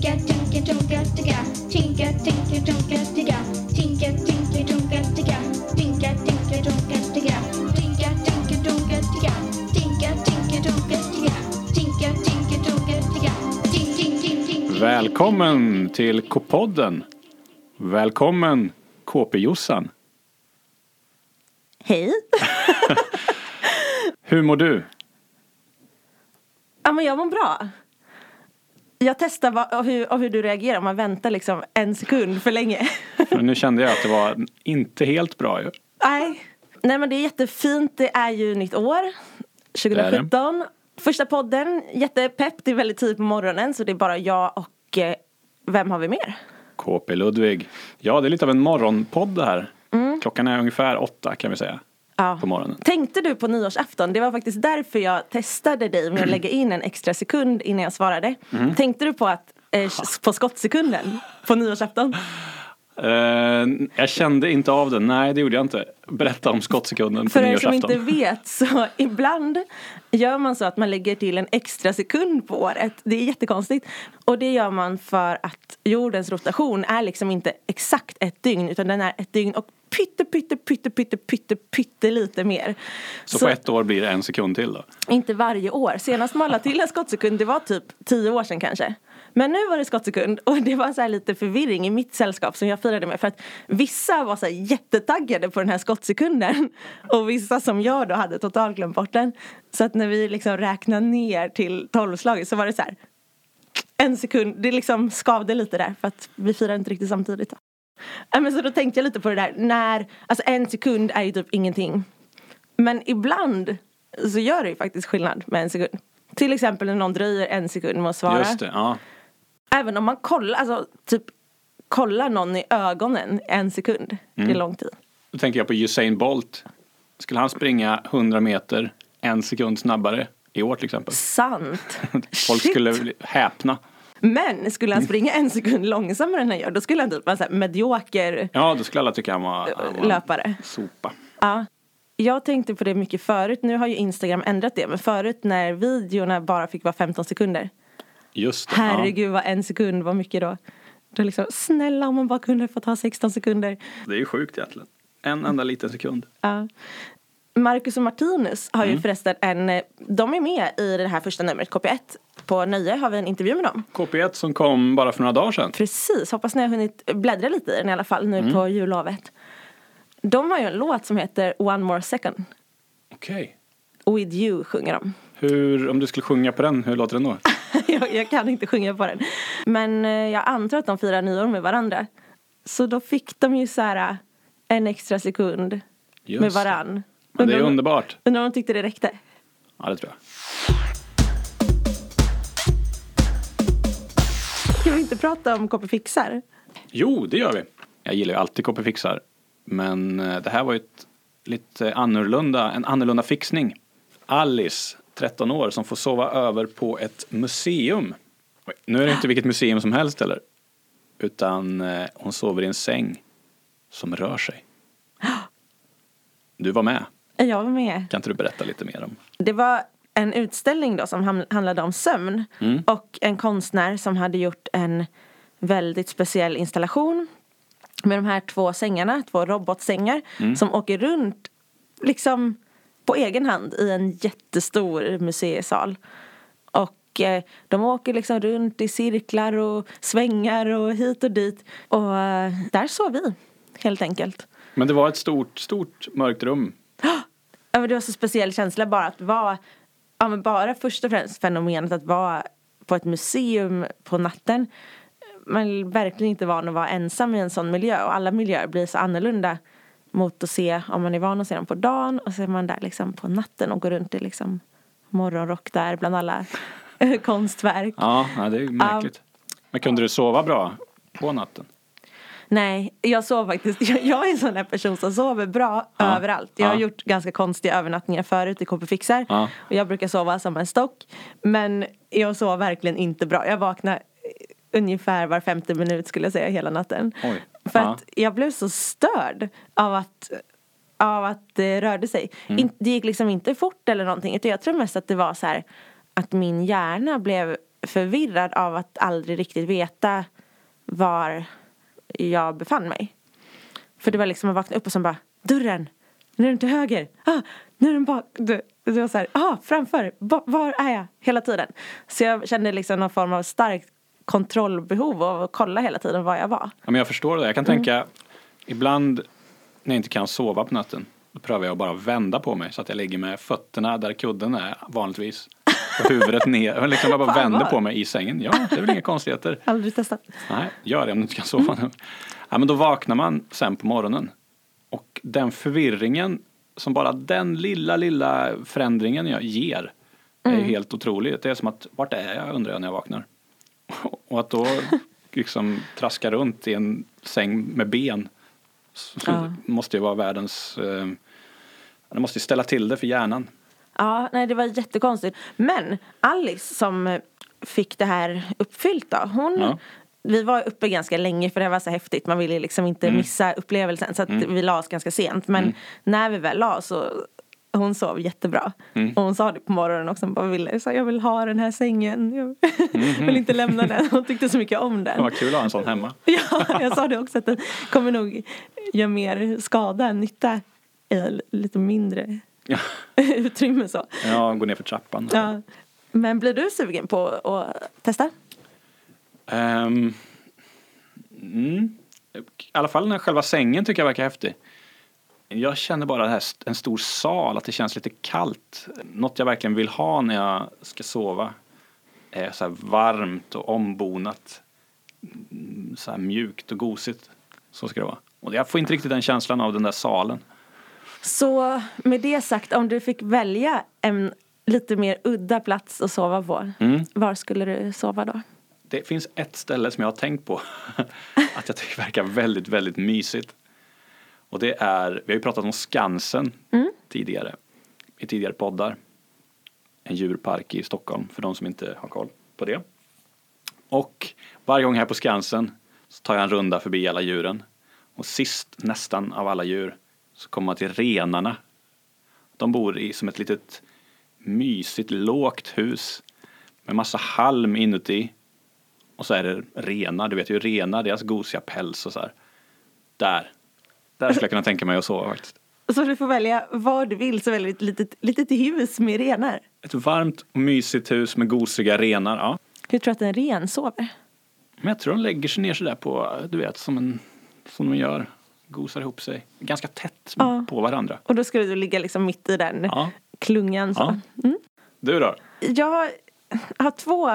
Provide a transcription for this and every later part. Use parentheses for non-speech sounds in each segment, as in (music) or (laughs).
Tinka, tinka, tonka, ticka. Tinka, tinka, tonka, ticka. Tinka, tinka, tonka, ticka. Tinka, tinka, tonka, ticka. Tinka, tinka, tonka, ticka. Tinka, tinka, tonka, ticka. Tinka, tinka, tonka, ticka. Tink, tink, tink, tink. Välkommen till K-podden. Välkommen KP-Jossan. Hej! (laughs) Hur mår du? Ja men jag mår bra. Jag testar vad, hur, och hur du reagerar om man väntar liksom en sekund för länge. (laughs) För nu kände jag att det var inte helt bra ju. Nej. Nej men det är jättefint. Det är ju nytt år. 2017. Första podden. Jättepepp. Det är väldigt tidigt på morgonen så det är bara jag och eh, vem har vi mer? KP Ludvig. Ja, det är lite av en morgonpodd det här. Klockan är ungefär åtta kan vi säga. Ja. På morgonen. Tänkte du på nyårsafton? Det var faktiskt därför jag testade dig med att lägga in en extra sekund innan jag svarade. Tänkte du på att eh, på skottsekunden på nyårsafton? Eh, jag kände inte av den. Nej, det gjorde jag inte. Berätta om skottsekunden på För er som inte vet så (laughs) ibland gör man så att man lägger till en extra sekund på året. Det är jättekonstigt. Och det gör man för att jordens rotation är liksom inte exakt ett dygn utan den är ett dygn och pytte pytte pytte pytte pytte pytte lite mer. Så på ett år blir det en sekund till då? Inte varje år. Senast man lade till en skottsekund det var typ tio år sedan kanske. Men nu var det skottsekund och det var så här lite förvirring i mitt sällskap som jag firade med för att vissa var så här jättetaggade på den här skottsekunden (laughs) och vissa som jag då hade totalt glömt bort den. Så att när vi liksom räknade ner till tolvslaget så var det så här en sekund, det liksom skavde lite där för att vi firade inte riktigt samtidigt. Då. Äh, men så då tänkte jag lite på det där när, alltså en sekund är ju typ ingenting. Men ibland så gör det ju faktiskt skillnad med en sekund. Till exempel när någon dröjer en sekund med att svara. Just det, ja. Även om man kollar, alltså typ kollar någon i ögonen en sekund. Det är Mm. lång tid. Då tänker jag på Usain Bolt. Skulle han springa 100 meter en sekund snabbare i år till exempel? Sant. (laughs) Folk Shit. skulle häpna. Men skulle han springa en sekund långsammare än han gör då skulle han typ vara en medioker Ja, då skulle alla tycka han var, han var löpare. sopa. Ja. Jag tänkte på det mycket förut. Nu har ju Instagram ändrat det. Men förut när videorna bara fick vara 15 sekunder. Just det. Ja. Herregud vad en sekund var mycket då. Då liksom, snälla om man bara kunde få ta 16 sekunder. Det är ju sjukt egentligen. En enda liten sekund. Ja. Marcus och Martinus har Mm. ju förresten en, eh, de är med i det här första numret, KP1. På Nöje har vi en intervju med dem. KP1 som kom bara för några dagar sedan. Precis, hoppas ni har hunnit bläddra lite i den i alla fall nu Mm. på jullovet. De har ju en låt som heter One More Second. Okej. With You sjunger de. Hur, om du skulle sjunga på den, hur låter den då? (laughs) jag, jag kan inte sjunga på den. Men eh, jag antar att de firar nyår med varandra. Så då fick de ju så här eh, en extra sekund Just med det. varann. Men det är Undrar underbart. Undrar om de tyckte det räckte. Ja, det tror jag. Ska vi inte prata om KP Fixar? Jo, det gör vi. Jag gillar ju alltid KP Fixar. Men eh, det här var ju ett lite annorlunda, en annorlunda fixning. Alice, 13 år, som får sova över på ett museum. Nu är det inte vilket museum som helst heller. Utan eh, hon sover i en säng som rör sig. Du var med. Jag var med. Kan inte du berätta lite mer om? Det var en utställning då som handlade om sömn. Mm. Och en konstnär som hade gjort en väldigt speciell installation. Med de här två sängarna, två robotsängar. Mm. Som åker runt liksom på egen hand i en jättestor museisal. Och eh, de åker liksom runt i cirklar och svängar och hit och dit. Och eh, där sov vi, helt enkelt. Men det var ett stort, stort mörkt rum. (gasps) Ja, men det var så speciell känsla bara att vara, ja men bara först och främst fenomenet att vara på ett museum på natten. Man är verkligen inte van att vara ensam i en sån miljö och alla miljöer blir så annorlunda mot att se om man är van att se dem på dagen och så är man där liksom på natten och går runt i liksom morgonrock där bland alla (laughs) konstverk. Ja, det är ju märkligt. Men kunde du sova bra på natten? Nej, jag sov faktiskt. Jag, (laughs) jag är en sån där person som sover bra Ja. överallt. Jag har Ja. gjort ganska konstiga övernattningar förut i KP Fixar. Ja. Och jag brukar sova som en stock. Men jag sov verkligen inte bra. Jag vaknade ungefär var femte minut skulle jag säga hela natten. Oj. För Ja. att jag blev så störd av att av att det rörde sig. Mm. Det gick liksom inte fort eller någonting. Utan jag tror mest att det var så här att min hjärna blev förvirrad av att aldrig riktigt veta var jag befann mig. För det var liksom att vakna upp och sen bara dörren, nu är den till höger, ah, nu är den bak. Det, var så här, ah, framför, var är jag? Hela tiden. Så jag kände liksom någon form av starkt kontrollbehov av att kolla hela tiden var jag var. Ja, men jag förstår det. Jag kan tänka, ibland när jag inte kan sova på natten, då prövar jag att bara vända på mig så att jag ligger med fötterna där kudden är vanligtvis. Och huvudet (laughs) ner, liksom jag bara Fan, vänder vad? på mig i sängen. Ja, det är väl inga konstigheter. Aldrig testat. Nej, gör det om du inte kan sova nu. Ja, men då vaknar man sen på morgonen. Och den förvirringen som bara den lilla, lilla förändringen jag ger är ju helt otrolig. Det är som att, vart är jag undrar jag när jag vaknar. (laughs) Och att då liksom traska runt i en säng med ben Ja. måste ju vara världens, eh, det måste ju ställa till det för hjärnan. Ja, nej det var jättekonstigt. Men Alice som fick det här uppfyllt då, hon Ja. Vi var uppe ganska länge för det var så häftigt. Man ville liksom inte Mm. missa upplevelsen. Så att vi la oss ganska sent. Men när vi väl la oss så hon sov jättebra. Mm. Och hon sa det på morgonen också. Hon bara ville, så jag vill ha den här sängen. Jag Mm-hmm. (laughs) vill inte lämna den. Hon tyckte så mycket om den. var kul att ha en sån hemma. (laughs) Ja, jag sa det också att den kommer nog göra mer skada än nytta i lite mindre Ja, (laughs) utrymme så. ja gå ner för trappan. Ja. Men blir du sugen på att testa? Ehm, mm. I alla fall när själva sängen tycker jag verkar häftig. Jag känner bara det här, en stor sal, att det känns lite kallt. Något jag verkligen vill ha när jag ska sova är så varmt och ombonat. Mm, Så här mjukt och gosigt. Så ska det vara. Och jag får inte riktigt den känslan av den där salen. Så med det sagt, om du fick välja en lite mer udda plats att sova på, Mm. var skulle du sova då? Det finns ett ställe som jag har tänkt på (laughs) att jag tycker verkar väldigt, väldigt mysigt. Och det är, vi har ju pratat om Skansen tidigare, i tidigare poddar. En djurpark i Stockholm, för de som inte har koll på det. Och varje gång här på Skansen så tar jag en runda förbi alla djuren. Och sist nästan av alla djur så kommer man till renarna. De bor i som ett litet mysigt lågt hus med massa halm inuti. Och så är det renar, du vet ju renar, deras gosiga päls och så här. Där. Där skulle jag kunna tänka mig att sova faktiskt. Så du får välja vad du vill, så väljer du ett litet, litet hus med renar. Ett varmt och mysigt hus med gosiga renar, ja. Hur tror du att en ren sover? Men jag tror de lägger sig ner sådär på, du vet, som, en, som de gör. Gosar ihop sig. Ganska tätt Ja. på varandra. Och då skulle du ligga liksom mitt i den Ja. klungan så. Ja. Du då? Jag har två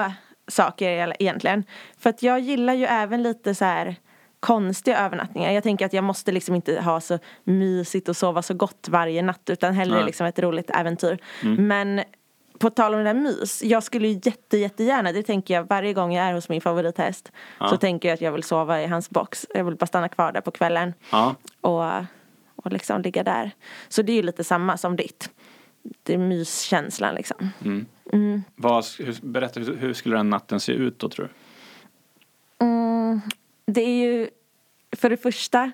saker egentligen. För att jag gillar ju även lite så här konstiga övernattningar. Jag tänker att jag måste liksom inte ha så mysigt och sova så gott varje natt utan hellre Nej. liksom ett roligt äventyr. Men på tal om det där mys, jag skulle ju jätte, jättegärna, det tänker jag varje gång jag är hos min favorithäst så tänker jag att jag vill sova i hans box. Jag vill bara stanna kvar där på kvällen Ja. och, och liksom ligga där. Så det är ju lite samma som ditt. Det är myskänslan liksom. Vad, hur, berätta, hur, skulle den natten se ut då tror du? Det är ju för det första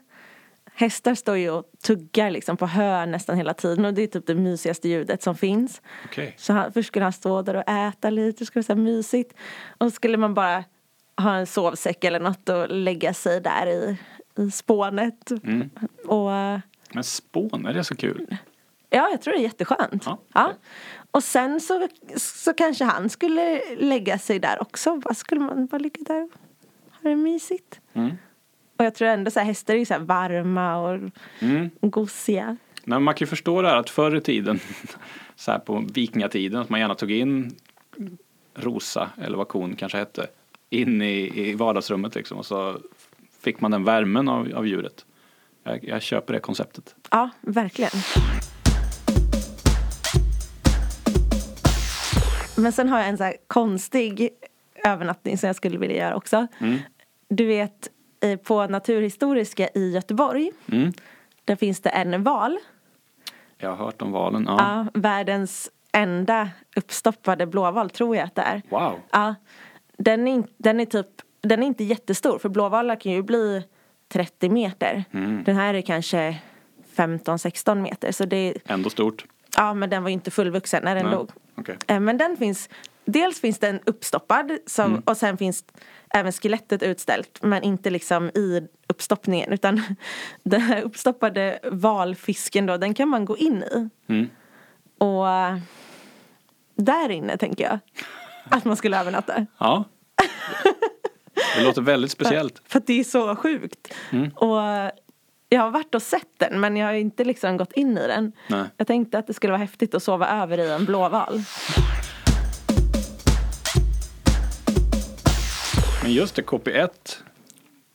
Hästar står ju och tuggar liksom på hö nästan hela tiden och det är typ det mysigaste ljudet som finns. Okej. Så han, först skulle han stå där och äta lite, det skulle vara så mysigt. Och så skulle man bara ha en sovsäck eller något och lägga sig där i, i spånet. Och Men spån, är det så kul? ja, jag tror det är jätteskönt. Ja, Ja. okej. Och sen så, så kanske han skulle lägga sig där också. Bara skulle man bara ligga där och det mysigt. Mm. Och jag tror ändå så här, hästar är ju så här varma och Mm. gosiga. Nej, man kan ju förstå det här att förr i tiden, (laughs) så här på vikingatiden, att man gärna tog in Rosa, eller vad kon kanske hette, in i, i vardagsrummet liksom och så fick man den värmen av, av djuret. Jag, jag köper det konceptet. Ja, verkligen. Men sen har jag en så här konstig övernattning som jag skulle vilja göra också. Du vet, på Naturhistoriska i Göteborg, Mm. där finns det en val. Jag har hört om valen. Ja. Ja, världens enda uppstoppade blåval tror jag att det är. Wow. Ja, den är, den är typ, den är inte jättestor för blåvalar kan ju bli 30 meter. Den här är kanske 15-16 meter så det är, Ändå stort. ja men den var ju inte fullvuxen när den Nej. dog. Okej. Eh, Men den finns dels finns den uppstoppad som, och sen finns även skelettet utställt men inte liksom i uppstoppningen utan (laughs) den här uppstoppade valfisken då den kan man gå in i. Och eh, där inne tänker jag att man skulle övernatta. (laughs) Ja. Det låter väldigt (laughs) speciellt. För att det är så sjukt. Och jag har varit och sett den men jag har inte liksom gått in i den. Nej. Jag tänkte att det skulle vara häftigt att sova över i en blåval. Men just det, KP1.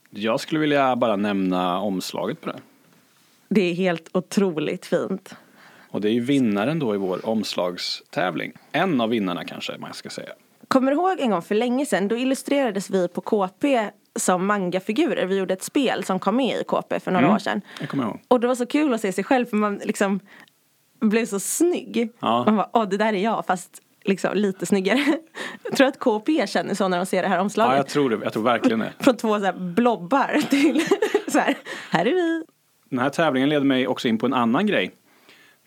Jag skulle vilja bara nämna omslaget på det. Det är helt otroligt fint. Och det är ju vinnaren då i vår omslagstävling. En av vinnarna kanske man ska säga. Kommer du ihåg en gång för länge sedan, då illustrerades vi på KP som mangafigurer. Vi gjorde ett spel som kom med i KP för några Mm. år sedan. Jag kommer ihåg. Och det var så kul att se sig själv för man liksom blev så snygg. Ja. Man bara, åh det där är jag fast liksom lite snyggare. Jag tror att KP känner så när de ser det här omslaget. Ja, jag tror det. Jag tror verkligen det. (laughs) Från två så här blobbar till (laughs) så här, här är vi. Den här tävlingen leder mig också in på en annan grej.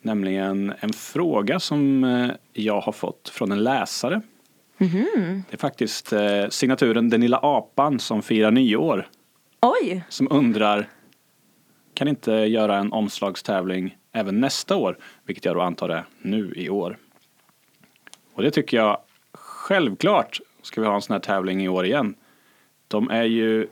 Nämligen en fråga som eh, jag har fått från en läsare. Det är faktiskt eh, signaturen Den lilla apan som firar nyår. Oj, Som undrar kan inte göra en omslagstävling även nästa år? Vilket jag då antar är nu i år. Och det tycker jag självklart ska vi ha en sån här tävling i år igen. De är ju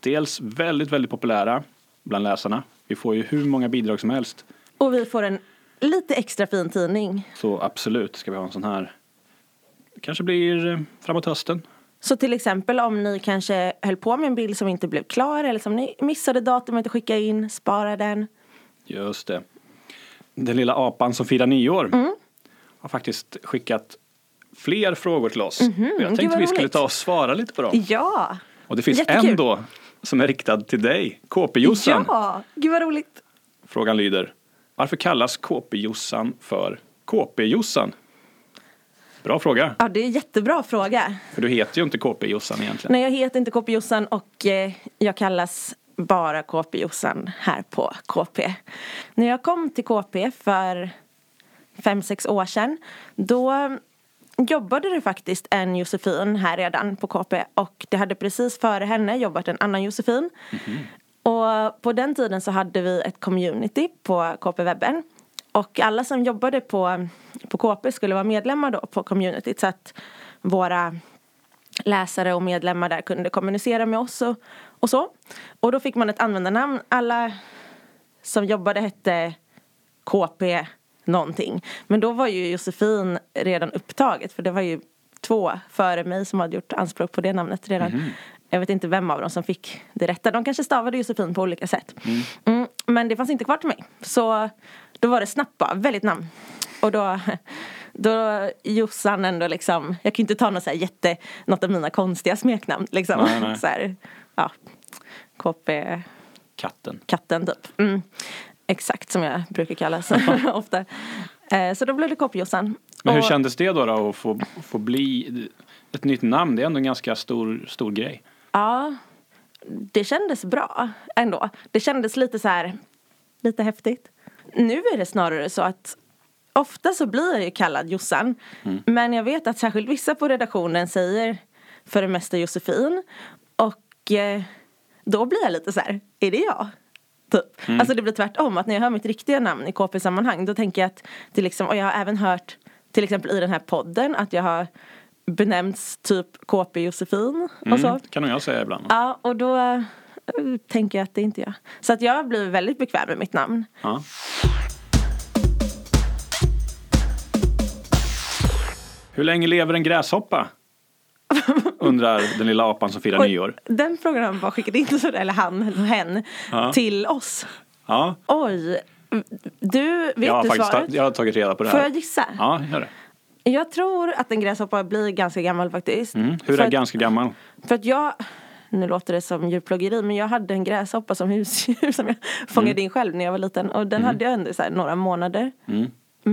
dels väldigt, väldigt populära bland läsarna. Vi får ju hur många bidrag som helst. och vi får en lite extra fin tidning. Så absolut ska vi ha en sån här. Kanske blir eh, framåt hösten. Så till exempel om ni kanske höll på med en bild som inte blev klar eller som ni missade datumet att skicka in, spara den. Just det. Den lilla apan som firar nyår har faktiskt skickat fler frågor till oss. Och jag tänkte vi skulle ta och svara lite på dem. Ja! Och det finns Jättekul. en då som är riktad till dig, KP-Jossan. Ja! Gud vad roligt. Frågan lyder, varför kallas KP-Jossan för KP-Jossan? Bra fråga, Ja, det är en jättebra fråga. för du heter ju inte KP-Jossan egentligen. Nej, jag heter inte KP Jossan och eh, jag kallas bara KP Jossan här på KP. När jag kom till KP för fem, sex år sedan då jobbade det faktiskt en Josefin här redan på KP och det hade precis före henne jobbat en annan Josefin. Och på den tiden så hade vi ett community på KP-webben. Och alla som jobbade på, på KP skulle vara medlemmar då på communityt så att våra läsare och medlemmar där kunde kommunicera med oss och, och så. Och då fick man ett användarnamn. Alla som jobbade hette KP någonting. Men då var ju Josefin redan upptaget för det var ju två före mig som hade gjort anspråk på det namnet redan. Jag vet inte vem av dem som fick det rätta. De kanske stavade Josefin på olika sätt. Mm, men det fanns inte kvar till mig. Så då var det snabbt bara, väldigt namn. Och då, då Jossan ändå liksom, jag kan ju inte ta något så jätte, något av mina konstiga smeknamn liksom. Nej, nej. (laughs) Så här, ja, KP Katten. katten typ. Mm. Exakt som jag brukar kallas (laughs) ofta. Eh, så då blev det KP-Jossan. Men hur Och- kändes det då, då att få, få bli ett nytt namn? Det är ändå en ganska stor, stor grej. Ja, det kändes bra ändå. Det kändes lite så här, lite häftigt. Nu är det snarare så att ofta så blir jag ju kallad Jossan. Men jag vet att särskilt vissa på redaktionen säger för det mesta Josefin. Och eh, då blir jag lite så här, är det jag? Typ. Alltså det blir tvärtom, att när jag hör mitt riktiga namn i KP-sammanhang då tänker jag att det liksom, och jag har även hört till exempel i den här podden att jag har benämnts typ KP Josefin och så. Mm, kan nog jag säga ibland. Ja, och då eh, tänker jag att det är inte jag. Så att jag blir väldigt bekväm med mitt namn. Ja. Hur länge lever en gräshoppa? (laughs) Undrar den lilla apan som firar Oj, nyår. Den frågan har han bara skickat in, eller han eller hen, Ja. till oss. Ja, Oj, du, vet jag du faktiskt svaret? jag har tagit reda på det Får här. jag gissa? Ja, gör det. Jag tror att en gräshoppa blir ganska gammal faktiskt. Mm. Hur för är att, ganska gammal? För att jag, nu låter det som djurplågeri, men jag hade en gräshoppa som husdjur (laughs) som jag fångade Mm. in själv när jag var liten. Och den hade jag ändå så några månader.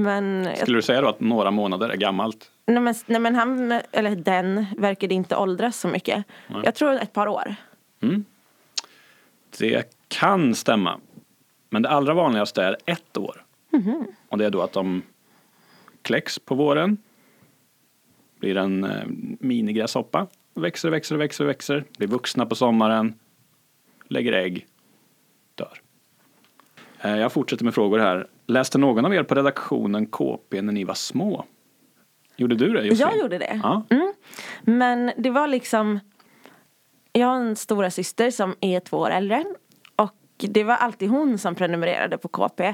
Men, jag, Skulle du säga då att några månader är gammalt? nej, men, nej men han, eller den, verkade inte åldras så mycket. Jag tror ett par år. Det kan stämma. Men det allra vanligaste är ett år. Och det är då att de kläcks på våren. Blir en eh, minigräshoppa. Växer, växer, växer, växer. Blir vuxna på sommaren. Lägger ägg. Dör. Eh, jag fortsätter med frågor här. Läste någon av er på redaktionen KP när ni var små? Gjorde du det Josefin? Jag gjorde det. Ja. Men det var liksom Jag har en stora syster som är två år äldre Och det var alltid hon som prenumererade på KP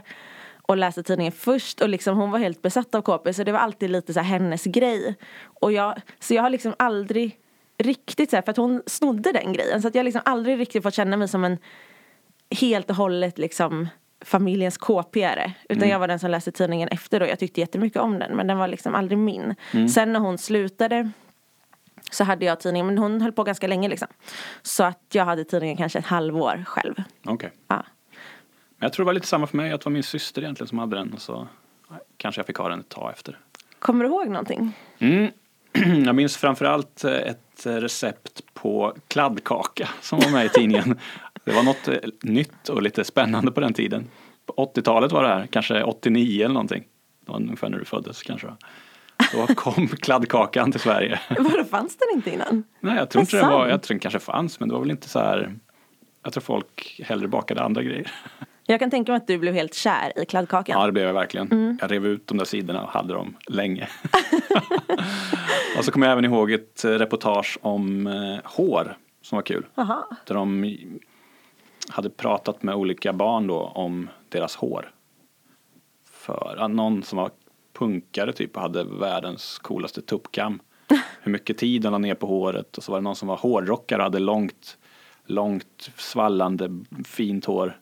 Och läste tidningen först och liksom hon var helt besatt av KP Så det var alltid lite så hennes grej Och jag, så jag har liksom aldrig riktigt så här, för att hon snodde den grejen Så att jag har liksom aldrig riktigt fått känna mig som en Helt och hållet liksom familjens KP-are. Utan jag var den som läste tidningen efter då. Jag tyckte jättemycket om den men den var liksom aldrig min. Sen när hon slutade så hade jag tidningen, men hon höll på ganska länge liksom. Så att jag hade tidningen kanske ett halvår själv. Okej. Ja. Men jag tror det var lite samma för mig. Att det var min syster egentligen som hade den. Och så kanske jag fick ha den ett tag efter. Kommer du ihåg någonting? Mm. (clears throat) Jag minns framförallt ett recept på kladdkaka som var med i tidningen. (laughs) Det var något eh, nytt och lite spännande på den tiden. På 80-talet var det här, kanske 89 eller någonting. Det var ungefär när du föddes kanske. Då kom (laughs) kladdkakan till Sverige. Vadå, fanns den inte innan? Nej, jag tror inte det var, jag tror den kanske fanns men det var väl inte så här. Jag tror folk hellre bakade andra grejer. (laughs) Jag kan tänka mig att du blev helt kär i kladdkakan. Ja, det blev jag verkligen. Mm. Jag rev ut de där sidorna och hade dem länge. (laughs) och så kommer jag även ihåg ett eh, reportage om eh, hår som var kul. Jaha. Där de hade pratat med olika barn då om deras hår. För någon som var punkare typ och hade världens coolaste tuppkam. (laughs) Hur mycket tid han la ner på håret och så var det någon som var hårdrockare och hade långt, långt svallande fint hår.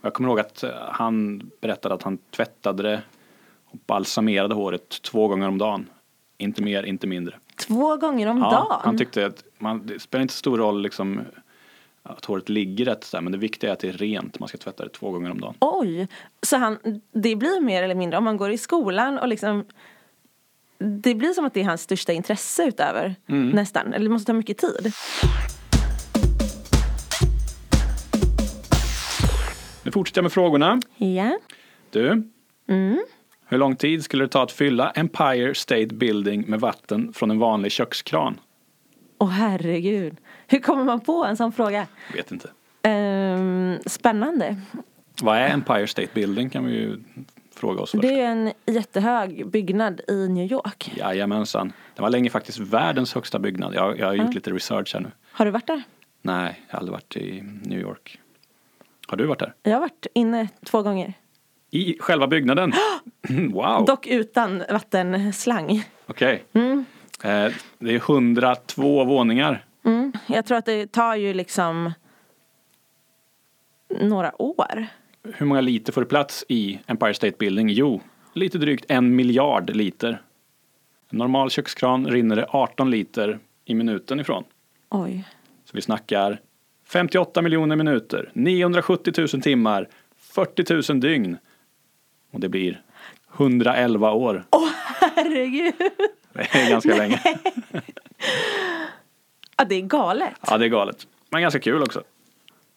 Och jag kommer ihåg att eh, han berättade att han tvättade det och balsamerade håret två gånger om dagen. Inte mer, inte mindre. Två gånger om Ja, dagen? han tyckte att man, det spelar inte så stor roll liksom, att håret ligger rätt så här, men det viktiga är att det är rent. Man ska tvätta det två gånger om dagen. Oj! Så han, det blir mer eller mindre, om man går i skolan och liksom Det blir som att det är hans största intresse utöver Mm. nästan, eller det måste ta mycket tid. Nu fortsätter jag med frågorna. Ja. Du, Mm. hur lång tid skulle det ta att fylla Empire State Building med vatten från en vanlig kökskran? Åh herregud. Hur kommer man på en sån fråga? Vet inte. Ehm, spännande. Vad är Empire State Building kan vi ju fråga oss först. Det är en jättehög byggnad i New York. Jajamensan. Det var länge faktiskt världens högsta byggnad. Jag, jag har gjort lite research här nu. Har du varit där? Nej, jag har aldrig varit i New York. Har du varit där? Jag har varit inne två gånger. I själva byggnaden? (gasps) (gasps) wow! Dock utan vattenslang. Okej. Eh, det är 102 våningar. Mm. Jag tror att det tar ju liksom några år. Hur många liter får det plats i Empire State Building? Jo, lite drygt en miljard liter. En normal kökskran rinner det 18 liter i minuten ifrån. Oj. Så vi snackar 58 miljoner minuter, 970 000 timmar, 40 000 dygn. Och det blir 111 år. Herregud. Det är ganska länge. Ja, det är galet. Ja, det är galet. Men ganska kul också.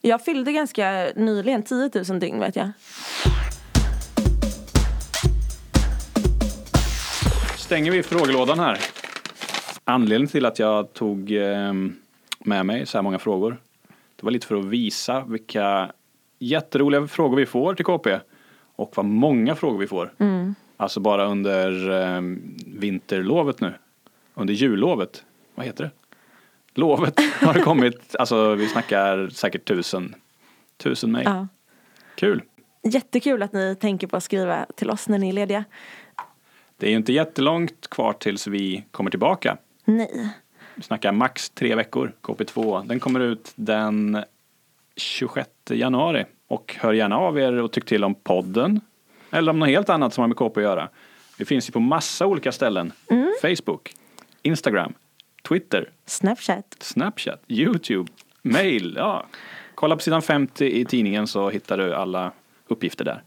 Jag fyllde ganska nyligen 10 000 dygn vet jag. stänger vi frågelådan här. Anledningen till att jag tog eh, med mig så här många frågor. Det var lite för att visa vilka jätteroliga frågor vi får till KP. Och vad många frågor vi får. Alltså bara under eh, vinterlovet nu. Under jullovet. Vad heter det? Lovet har det kommit. Alltså vi snackar säkert tusen. Tusen mejl. Ja. Kul. Jättekul att ni tänker på att skriva till oss när ni är lediga. Det är ju inte jättelångt kvar tills vi kommer tillbaka. Nej. Vi snackar max tre veckor, KP2. Den kommer ut den 26 januari. Och hör gärna av er och tyck till om podden. Eller om något helt annat som har med KP att göra. Vi finns ju på massa olika ställen. Facebook, Instagram, Twitter, Snapchat. Snapchat, Youtube, mail. Ja. Kolla på sidan 50 i tidningen så hittar du alla uppgifter där.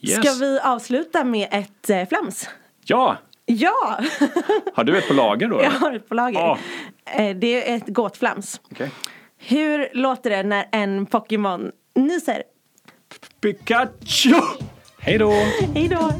Yes. Ska vi avsluta med ett eh, flams? Ja! Ja! (laughs) Har du ett på lager då? Jag har ett på lager. Eh, Det är ett gåtflams. Okej. Hur låter det när en Pokémon nyser? Pikachu! Hej då! Hej då!